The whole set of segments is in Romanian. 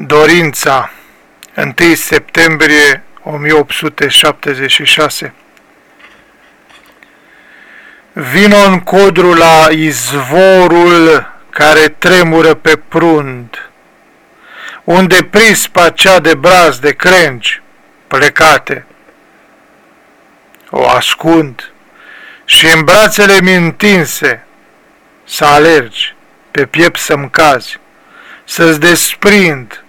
Dorința 1 septembrie 1876 Vino în codru la izvorul care tremură pe prund, unde prispa cea de braz de crengi plecate. O ascund și în brațele mi întinse să alergi, pe piept să-mi cazi, să-ți desprind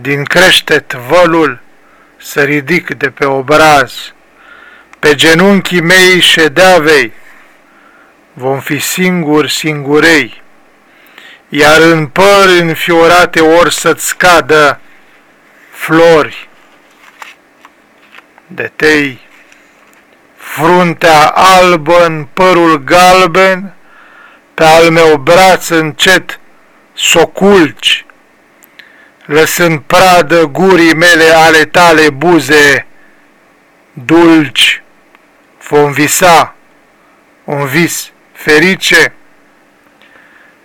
din creștet vălul să ridic de pe obraz, pe genunchii mei ședeavei, vom fi singuri singurei, iar în păr înfiorate ori să-ți scadă flori. De tei, fruntea albă în părul galben, pe al meu braț încet soculci, lăsând pradă gurii mele ale tale buze dulci, vom visa un vis ferice,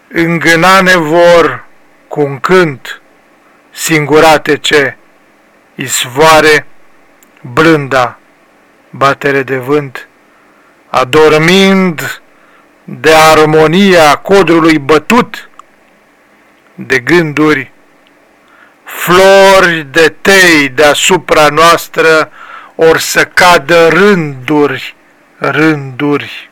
îngânane vor cu un cânt singurate ce izvoare blânda batere de vânt, adormind de armonia codrului bătut de gânduri flori de tei deasupra noastră or să cadă rânduri, rânduri.